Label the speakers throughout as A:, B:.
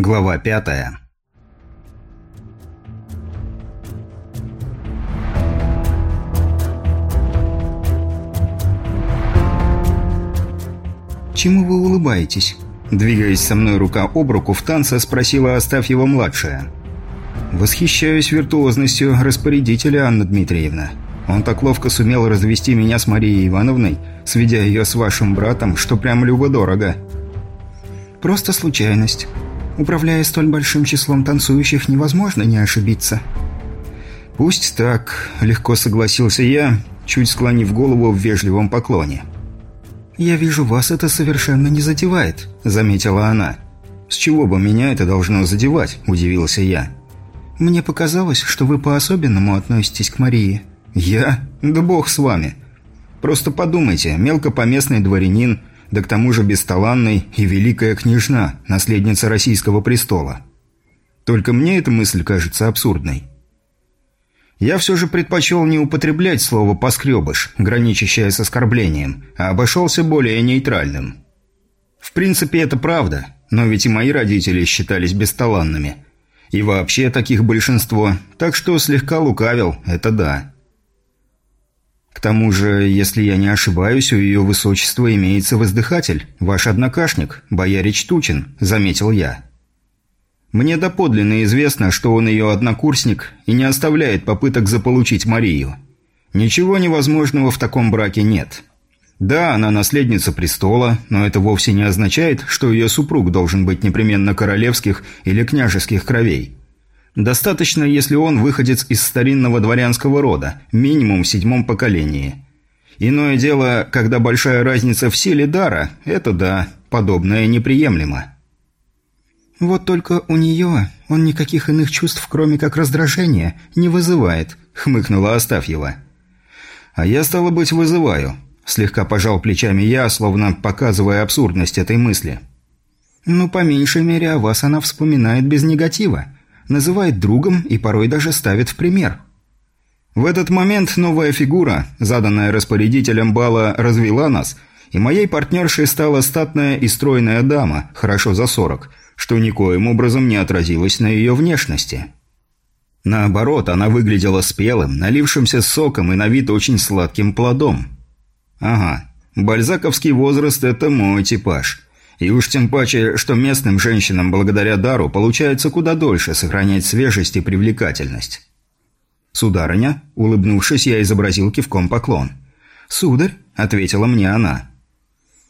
A: Глава пятая «Чему вы улыбаетесь?» Двигаясь со мной рука об руку в танце, спросила Астафьева-младшая. «Восхищаюсь виртуозностью распорядителя, Анна Дмитриевна. Он так ловко сумел развести меня с Марией Ивановной, сведя ее с вашим братом, что прям любо-дорого». «Просто случайность. Управляя столь большим числом танцующих, невозможно не ошибиться. «Пусть так», — легко согласился я, чуть склонив голову в вежливом поклоне. «Я вижу, вас это совершенно не задевает», — заметила она. «С чего бы меня это должно задевать?» – удивился я. «Мне показалось, что вы по-особенному относитесь к Марии». «Я? Да бог с вами. Просто подумайте, мелкопоместный дворянин, да к тому же бесталанной и великая княжна, наследница российского престола. Только мне эта мысль кажется абсурдной. Я все же предпочел не употреблять слово «поскребыш», граничащее с оскорблением, а обошелся более нейтральным. В принципе, это правда, но ведь и мои родители считались бесталанными. И вообще таких большинство, так что слегка лукавил, это да. К тому же, если я не ошибаюсь, у ее высочества имеется воздыхатель, ваш однокашник, боярич Тучин, заметил я. Мне доподлинно известно, что он ее однокурсник и не оставляет попыток заполучить Марию. Ничего невозможного в таком браке нет. Да, она наследница престола, но это вовсе не означает, что ее супруг должен быть непременно королевских или княжеских кровей. Достаточно, если он выходец из старинного дворянского рода, минимум в седьмом поколении. Иное дело, когда большая разница в силе дара, это да, подобное неприемлемо. «Вот только у нее он никаких иных чувств, кроме как раздражения, не вызывает», — хмыкнула Астафьева. «А я, стало быть, вызываю», — слегка пожал плечами я, словно показывая абсурдность этой мысли. «Ну, по меньшей мере, о вас она вспоминает без негатива называет другом и порой даже ставит в пример. В этот момент новая фигура, заданная распорядителем бала, развела нас, и моей партнершей стала статная и стройная дама, хорошо за сорок, что никоим образом не отразилось на ее внешности. Наоборот, она выглядела спелым, налившимся соком и на вид очень сладким плодом. Ага, бальзаковский возраст – это мой типаж – и уж тем паче, что местным женщинам благодаря дару получается куда дольше сохранять свежесть и привлекательность. «Сударыня», улыбнувшись, я изобразил кивком поклон. «Сударь», — ответила мне она.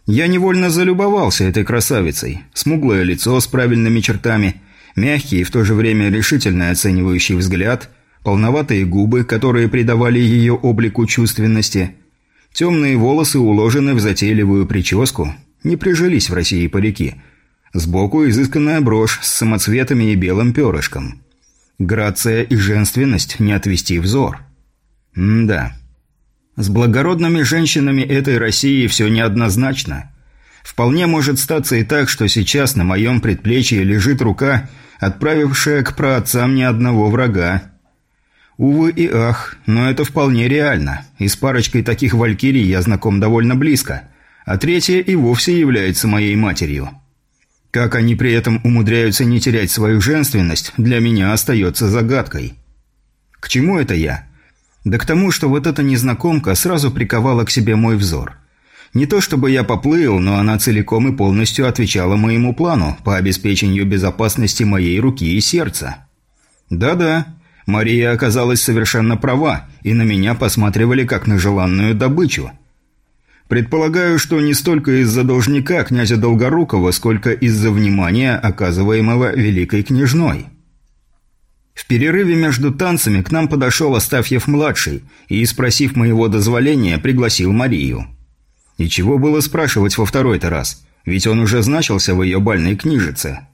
A: Я невольно залюбовался этой красавицей. Смуглое лицо с правильными чертами, мягкий и в то же время решительно оценивающий взгляд, полноватые губы, которые придавали ее облику чувственности, темные волосы уложены в затейливую прическу, не прижились в России парики. Сбоку изысканная брошь с самоцветами и белым перышком. Грация и женственность не отвести взор. М-да. С благородными женщинами этой России все неоднозначно. Вполне может статься и так, что сейчас на моем предплечье лежит рука, отправившая к праотцам ни одного врага. Увы и ах, но это вполне реально, и с парочкой таких валькирий я знаком довольно близко – а третья и вовсе является моей матерью. Как они при этом умудряются не терять свою женственность, для меня остается загадкой. К чему это я? Да к тому, что вот эта незнакомка сразу приковала к себе мой взор. Не то чтобы я поплыл, но она целиком и полностью отвечала моему плану по обеспечению безопасности моей руки и сердца. Да-да, Мария оказалась совершенно права, и на меня посматривали как на желанную добычу – Предполагаю, что не столько из-за должника князя Долгорукова, сколько из-за внимания, оказываемого великой княжной. В перерыве между танцами к нам подошел Астафьев-младший и, спросив моего дозволения, пригласил Марию. И чего было спрашивать во второй-то раз, ведь он уже значился в ее бальной книжице.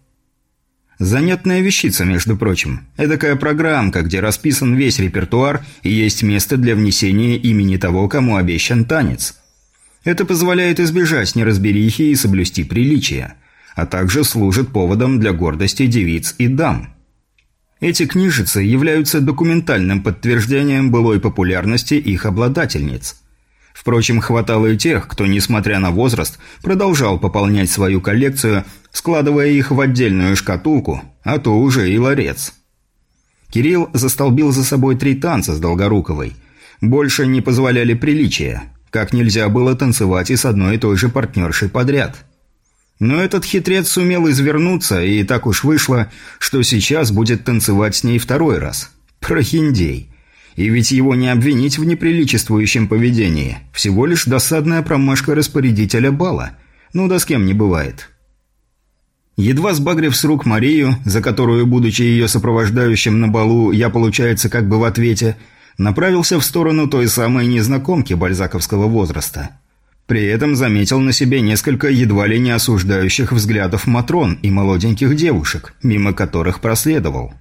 A: Занятная вещица, между прочим. Эдакая программка, где расписан весь репертуар и есть место для внесения имени того, кому обещан танец – это позволяет избежать неразберихи и соблюсти приличия, а также служит поводом для гордости девиц и дам. Эти книжицы являются документальным подтверждением былой популярности их обладательниц. Впрочем, хватало и тех, кто, несмотря на возраст, продолжал пополнять свою коллекцию складывая их в отдельную шкатулку, а то уже и ларец. Кирилл застолбил за собой три танца с Долгоруковой. Больше не позволяли приличия. Как нельзя было танцевать и с одной и той же партнершей подряд. Но этот хитрец сумел извернуться, и так уж вышло, что сейчас будет танцевать с ней второй раз. Прохиндей. И ведь его не обвинить в неприличествующем поведении. Всего лишь досадная промашка распорядителя бала. Ну да с кем не бывает. Едва сбагрив с рук Марию, за которую, будучи ее сопровождающим на балу, я, получается, как бы в ответе, направился в сторону той самой незнакомки бальзаковского возраста. При этом заметил на себе несколько едва ли не осуждающих взглядов Матрон и молоденьких девушек, мимо которых проследовал.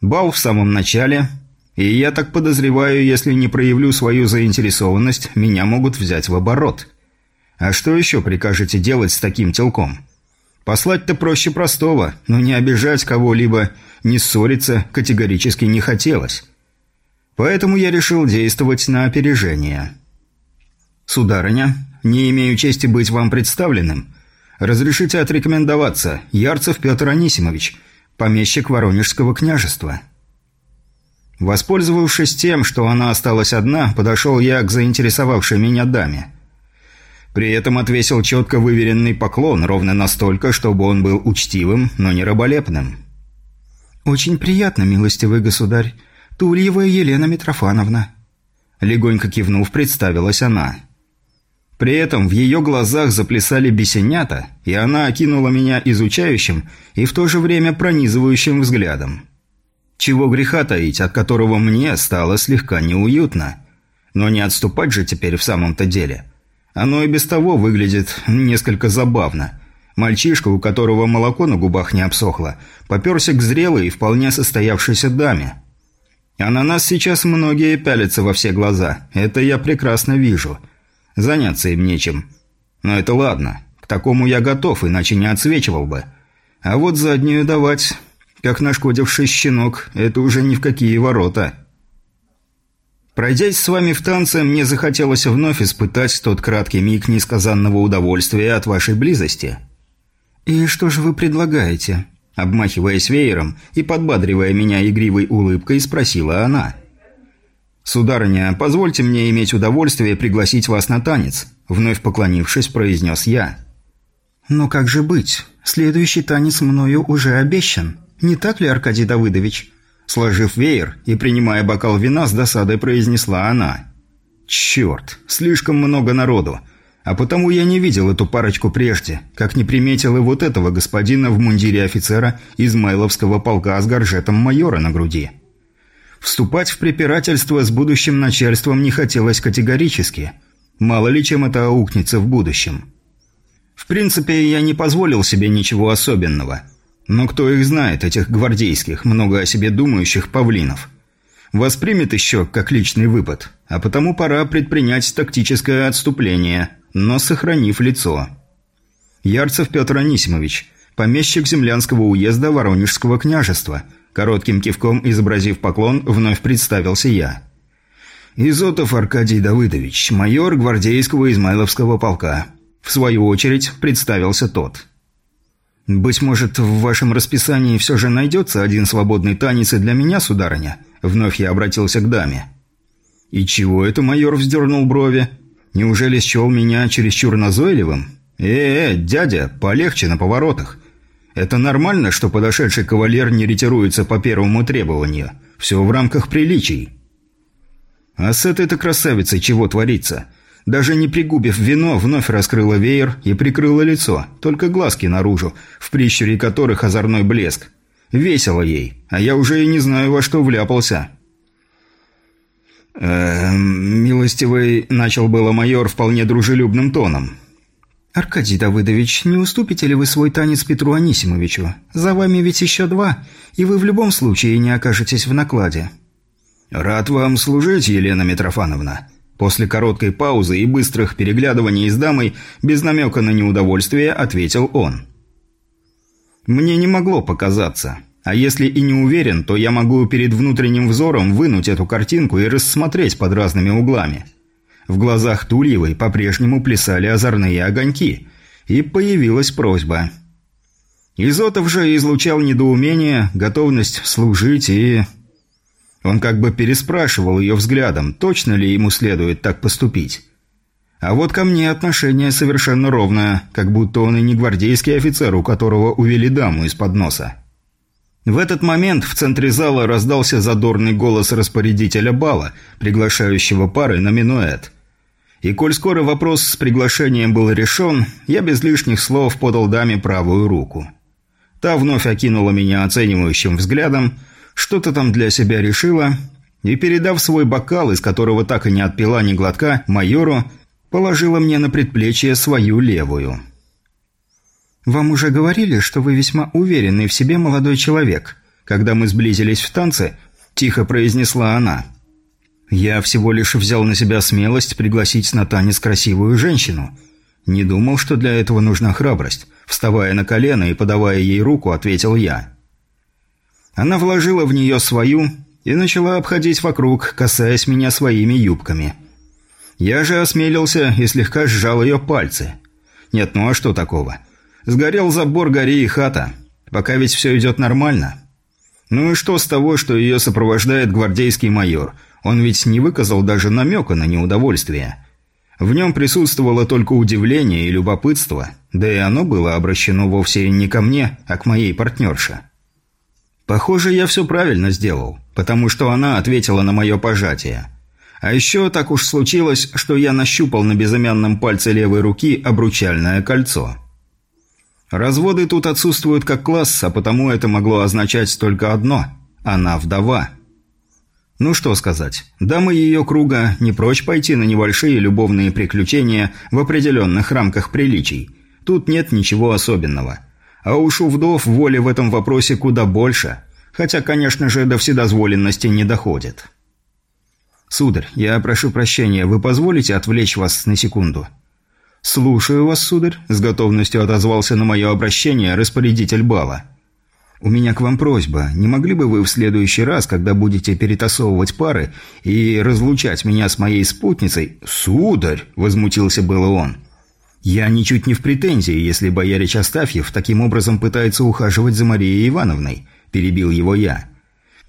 A: Бал в самом начале, и я так подозреваю, если не проявлю свою заинтересованность, меня могут взять в оборот. А что еще прикажете делать с таким телком? Послать-то проще простого, но не обижать кого-либо, не ссориться категорически не хотелось. Поэтому я решил действовать на опережение. «Сударыня, не имею чести быть вам представленным. Разрешите отрекомендоваться. Ярцев Петр Анисимович, помещик Воронежского княжества». Воспользовавшись тем, что она осталась одна, подошел я к заинтересовавшей меня даме. При этом отвесил четко выверенный поклон, ровно настолько, чтобы он был учтивым, но не раболепным. «Очень приятно, милостивый государь. Тульева Елена Митрофановна». Легонько кивнув, представилась она. При этом в ее глазах заплясали бесенята, и она окинула меня изучающим и в то же время пронизывающим взглядом. Чего греха таить, от которого мне стало слегка неуютно. Но не отступать же теперь в самом-то деле – оно и без того выглядит несколько забавно. Мальчишка, у которого молоко на губах не обсохло, поперся к зрелой и вполне состоявшейся даме. А на нас сейчас многие пялятся во все глаза. Это я прекрасно вижу. Заняться им нечем. Но это ладно. К такому я готов, иначе не отсвечивал бы. А вот заднюю давать, как нашкодивший щенок, это уже ни в какие ворота. Пройдясь с вами в танце, мне захотелось вновь испытать тот краткий миг несказанного удовольствия от вашей близости. «И что же вы предлагаете?» Обмахиваясь веером и подбадривая меня игривой улыбкой, спросила она. «Сударыня, позвольте мне иметь удовольствие пригласить вас на танец», вновь поклонившись, произнес я. «Но как же быть? Следующий танец мною уже обещан. Не так ли, Аркадий Давыдович?» Сложив веер и принимая бокал вина, с досадой произнесла она. «Черт, слишком много народу. А потому я не видел эту парочку прежде, как не приметил и вот этого господина в мундире офицера Измайловского полка с горжетом майора на груди». Вступать в препирательство с будущим начальством не хотелось категорически. Мало ли чем это аукнется в будущем. В принципе, я не позволил себе ничего особенного – но кто их знает, этих гвардейских, много о себе думающих павлинов? Воспримет еще как личный выпад, а потому пора предпринять тактическое отступление, но сохранив лицо. Ярцев Петр Анисимович, помещик землянского уезда Воронежского княжества, коротким кивком изобразив поклон, вновь представился я. Изотов Аркадий Давыдович, майор гвардейского Измайловского полка. В свою очередь представился тот – «Быть может, в вашем расписании все же найдется один свободный танец и для меня, сударыня?» Вновь я обратился к даме. «И чего это майор вздернул брови? Неужели счел меня чересчур назойливым? Э-э, дядя, полегче на поворотах. Это нормально, что подошедший кавалер не ретируется по первому требованию. Все в рамках приличий». «А с этой-то красавицей чего творится?» Даже не пригубив вино, вновь раскрыла веер и прикрыла лицо, только глазки наружу, в прищуре которых озорной блеск. Весело ей, а я уже и не знаю, во что вляпался. «Эм, милостивый», — начал было майор вполне дружелюбным тоном. «Аркадий Давыдович, не уступите ли вы свой танец Петру Анисимовичу? За вами ведь еще два, и вы в любом случае не окажетесь в накладе». «Рад вам служить, Елена Митрофановна», После короткой паузы и быстрых переглядываний с дамой, без намека на неудовольствие, ответил он. «Мне не могло показаться. А если и не уверен, то я могу перед внутренним взором вынуть эту картинку и рассмотреть под разными углами». В глазах Тульевой по-прежнему плясали озорные огоньки, и появилась просьба. Изотов же излучал недоумение, готовность служить и... Он как бы переспрашивал ее взглядом, точно ли ему следует так поступить. А вот ко мне отношение совершенно ровное, как будто он и не гвардейский офицер, у которого увели даму из-под носа. В этот момент в центре зала раздался задорный голос распорядителя бала, приглашающего пары на минуэт. И коль скоро вопрос с приглашением был решен, я без лишних слов подал даме правую руку. Та вновь окинула меня оценивающим взглядом, что-то там для себя решила, и, передав свой бокал, из которого так и не отпила ни глотка, майору, положила мне на предплечье свою левую. «Вам уже говорили, что вы весьма уверенный в себе молодой человек», когда мы сблизились в танце, тихо произнесла она. «Я всего лишь взял на себя смелость пригласить на танец красивую женщину. Не думал, что для этого нужна храбрость. Вставая на колено и подавая ей руку, ответил я. Она вложила в нее свою и начала обходить вокруг, касаясь меня своими юбками. Я же осмелился и слегка сжал ее пальцы. Нет, ну а что такого? Сгорел забор, гори и хата. Пока ведь все идет нормально. Ну и что с того, что ее сопровождает гвардейский майор? Он ведь не выказал даже намека на неудовольствие. В нем присутствовало только удивление и любопытство, да и оно было обращено вовсе не ко мне, а к моей партнерше. Похоже, я все правильно сделал, потому что она ответила на мое пожатие. А еще так уж случилось, что я нащупал на безымянном пальце левой руки обручальное кольцо. Разводы тут отсутствуют как класс, а потому это могло означать только одно – она вдова. Ну что сказать, дамы ее круга не прочь пойти на небольшие любовные приключения в определенных рамках приличий. Тут нет ничего особенного – а уж у вдов воли в этом вопросе куда больше, хотя, конечно же, до вседозволенности не доходит. «Сударь, я прошу прощения, вы позволите отвлечь вас на секунду?» «Слушаю вас, сударь», – с готовностью отозвался на мое обращение распорядитель бала. «У меня к вам просьба. Не могли бы вы в следующий раз, когда будете перетасовывать пары и разлучать меня с моей спутницей...» «Сударь!» – возмутился было он. Я ничуть не в претензии, если боярич Астафьев таким образом пытается ухаживать за Марией Ивановной, перебил его я.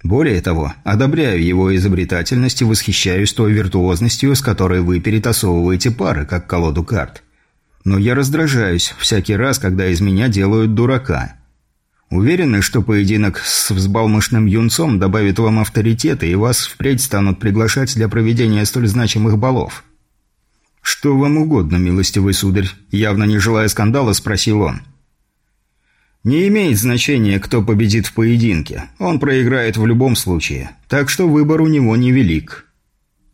A: Более того, одобряю его изобретательность и восхищаюсь той виртуозностью, с которой вы перетасовываете пары, как колоду карт. Но я раздражаюсь всякий раз, когда из меня делают дурака. Уверены, что поединок с взбалмошным юнцом добавит вам авторитета и вас впредь станут приглашать для проведения столь значимых балов?» «Что вам угодно, милостивый сударь?» Явно не желая скандала, спросил он. «Не имеет значения, кто победит в поединке. Он проиграет в любом случае. Так что выбор у него невелик».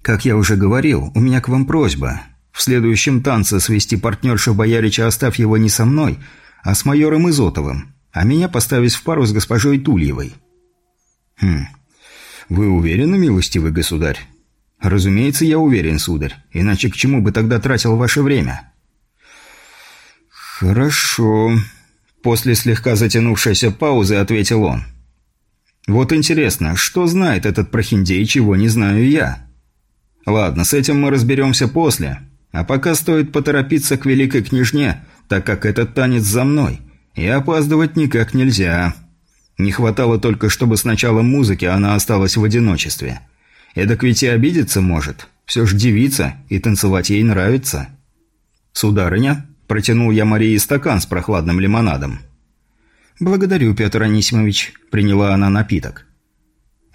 A: «Как я уже говорил, у меня к вам просьба. В следующем танце свести партнершу Боярича оставь его не со мной, а с майором Изотовым, а меня поставить в пару с госпожой Тульевой». «Хм... Вы уверены, милостивый государь?» «Разумеется, я уверен, сударь. Иначе к чему бы тогда тратил ваше время?» «Хорошо», – после слегка затянувшейся паузы ответил он. «Вот интересно, что знает этот прохиндей, чего не знаю я?» «Ладно, с этим мы разберемся после. А пока стоит поторопиться к великой княжне, так как этот танец за мной, и опаздывать никак нельзя. Не хватало только, чтобы с началом музыки она осталась в одиночестве». Эдак ведь и обидеться может. Все ж девица, и танцевать ей нравится. «Сударыня», – протянул я Марии стакан с прохладным лимонадом. «Благодарю, Петр Анисимович», – приняла она напиток.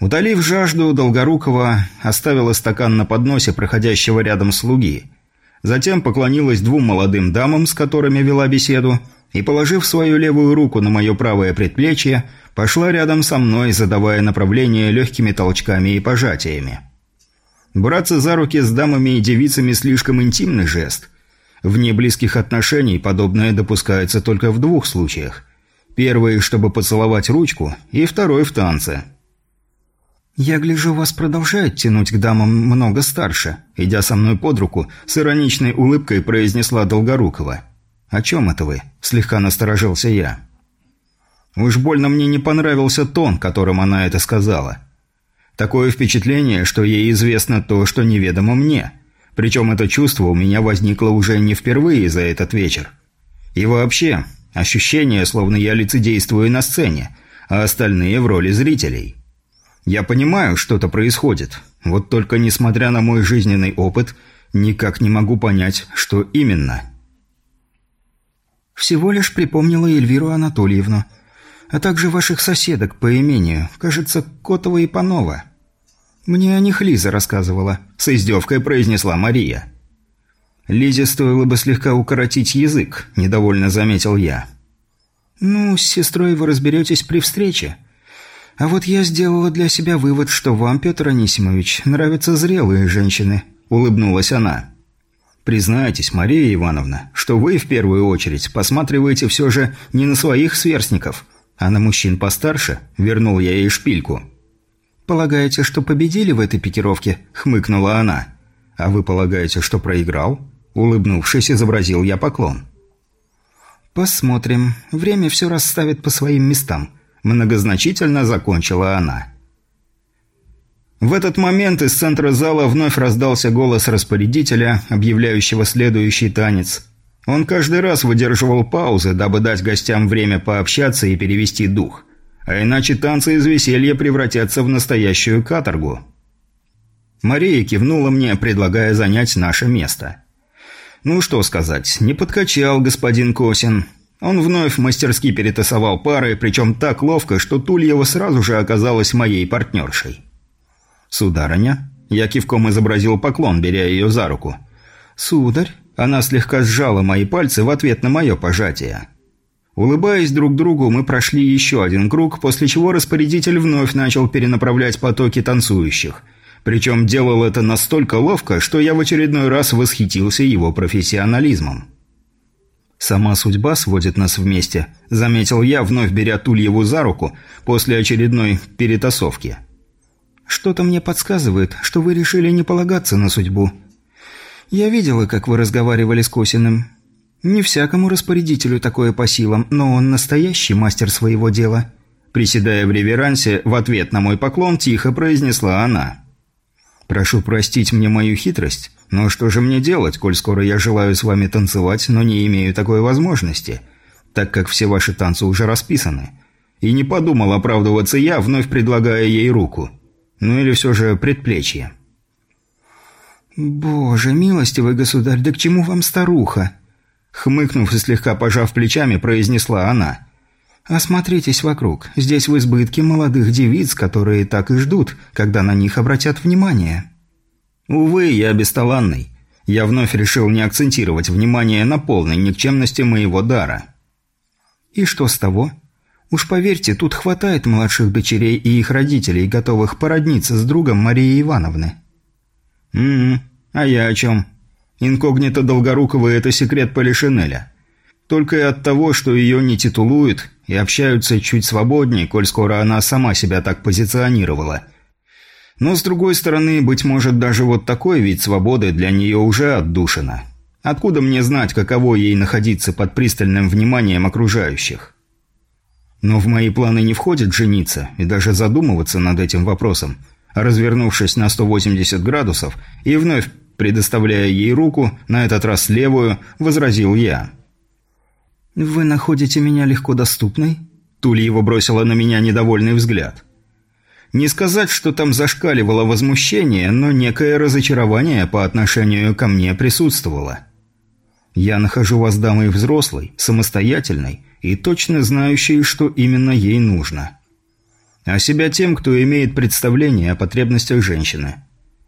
A: Утолив жажду, Долгорукова оставила стакан на подносе проходящего рядом слуги. Затем поклонилась двум молодым дамам, с которыми вела беседу, и, положив свою левую руку на мое правое предплечье, пошла рядом со мной, задавая направление легкими толчками и пожатиями. Браться за руки с дамами и девицами слишком интимный жест. Вне близких отношений подобное допускается только в двух случаях. Первый, чтобы поцеловать ручку, и второй в танце. «Я гляжу, вас продолжают тянуть к дамам много старше», идя со мной под руку, с ироничной улыбкой произнесла Долгорукова. «О чем это вы?» – слегка насторожился я. Уж больно мне не понравился тон, которым она это сказала. Такое впечатление, что ей известно то, что неведомо мне. Причем это чувство у меня возникло уже не впервые за этот вечер. И вообще, Ощущение, словно я лицедействую на сцене, а остальные в роли зрителей. Я понимаю, что-то происходит, вот только, несмотря на мой жизненный опыт, никак не могу понять, что именно.
B: Всего лишь припомнила Эльвиру Анатольевну, а также ваших соседок по имению, кажется, Котова и Панова. Мне о них Лиза рассказывала, с издевкой произнесла Мария.
A: Лизе стоило бы слегка укоротить язык, недовольно заметил я.
B: Ну, с сестрой вы разберетесь при встрече. А вот я сделала для себя вывод, что вам, Петр Анисимович, нравятся зрелые женщины», – улыбнулась она.
A: «Признайтесь, Мария Ивановна, что вы в первую очередь посматриваете все же не на своих сверстников, а на мужчин постарше», – вернул я ей шпильку.
B: «Полагаете, что победили в этой пикировке?» – хмыкнула она.
A: «А вы полагаете, что проиграл?» – улыбнувшись, изобразил я поклон.
B: «Посмотрим. Время все расставит по своим местам», Многозначительно закончила она.
A: В этот момент из центра зала вновь раздался голос распорядителя, объявляющего следующий танец. Он каждый раз выдерживал паузы, дабы дать гостям время пообщаться и перевести дух. А иначе танцы из веселья превратятся в настоящую каторгу. Мария кивнула мне, предлагая занять наше место. Ну что сказать, не подкачал господин Косин. Он вновь мастерски перетасовал пары, причем так ловко, что Тульева сразу же оказалась моей партнершей. «Сударыня?» Я кивком изобразил поклон, беря ее за руку.
B: «Сударь?»
A: Она слегка сжала мои пальцы в ответ на мое пожатие. Улыбаясь друг другу, мы прошли еще один круг, после чего распорядитель вновь начал перенаправлять потоки танцующих. Причем делал это настолько ловко, что я в очередной раз восхитился его профессионализмом. «Сама судьба сводит нас вместе», – заметил я, вновь беря Тульеву за руку после очередной перетасовки.
B: «Что-то мне подсказывает, что вы решили не полагаться на судьбу. Я видела, как вы разговаривали с Косиным. Не всякому распорядителю такое по силам, но он настоящий мастер своего дела».
A: Приседая в реверансе, в ответ на мой поклон тихо произнесла она. «Прошу простить мне мою хитрость, но что же мне делать, коль скоро я желаю с вами танцевать, но не имею такой возможности, так как все ваши танцы уже расписаны? И не подумал оправдываться я, вновь предлагая ей руку. Ну или все же предплечье.
B: «Боже, милостивый государь, да к чему вам старуха?» Хмыкнув и слегка пожав плечами, произнесла она. «Осмотритесь вокруг. Здесь в избытке молодых девиц, которые так и ждут, когда на них обратят внимание».
A: Увы, я бесталанный. Я вновь решил не акцентировать внимание на полной никчемности моего дара.
B: И что с того? Уж поверьте, тут хватает младших дочерей и их родителей, готовых породниться с другом Марии Ивановны.
A: М-м, а я о чем? Инкогнито Долгорукова – это секрет Полишинеля. Только и от того, что ее не титулуют и общаются чуть свободнее, коль скоро она сама себя так позиционировала – но, с другой стороны, быть может, даже вот такой вид свободы для нее уже отдушина. Откуда мне знать, каково ей находиться под пристальным вниманием окружающих? Но в мои планы не входит жениться и даже задумываться над этим вопросом. развернувшись на 180 градусов и вновь предоставляя ей руку, на этот раз левую, возразил я.
B: «Вы находите меня легко доступной?»
A: Тульева бросила на меня недовольный взгляд. Не сказать, что там зашкаливало возмущение, но некое разочарование по отношению ко мне присутствовало. Я нахожу вас дамой взрослой, самостоятельной и точно знающей, что именно ей нужно. А себя тем, кто имеет представление о потребностях женщины.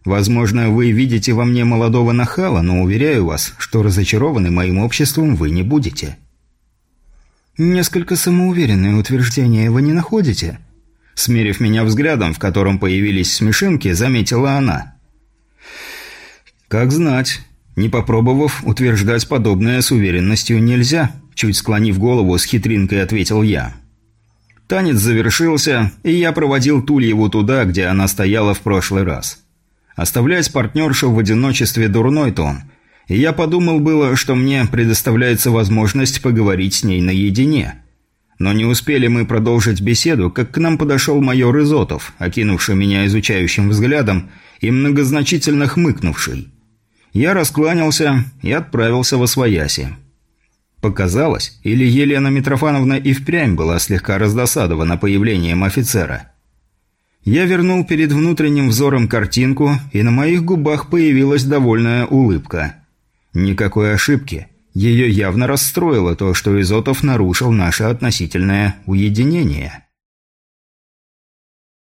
A: Возможно, вы видите во мне молодого нахала, но уверяю вас, что разочарованы моим обществом вы не будете.
B: Несколько самоуверенное утверждение вы не находите?
A: Смерив меня взглядом, в котором появились смешинки, заметила она. «Как знать. Не попробовав, утверждать подобное с уверенностью нельзя», чуть склонив голову, с хитринкой ответил я. Танец завершился, и я проводил Тульеву туда, где она стояла в прошлый раз. Оставлять партнершу в одиночестве дурной тон, и я подумал было, что мне предоставляется возможность поговорить с ней наедине – но не успели мы продолжить беседу, как к нам подошел майор Изотов, окинувший меня изучающим взглядом и многозначительно хмыкнувший. Я раскланялся и отправился во свояси. Показалось, или Елена Митрофановна и впрямь была слегка раздосадована появлением офицера. Я вернул перед внутренним взором картинку, и на моих губах появилась довольная улыбка. Никакой ошибки. Ее явно расстроило то, что Изотов нарушил наше относительное уединение.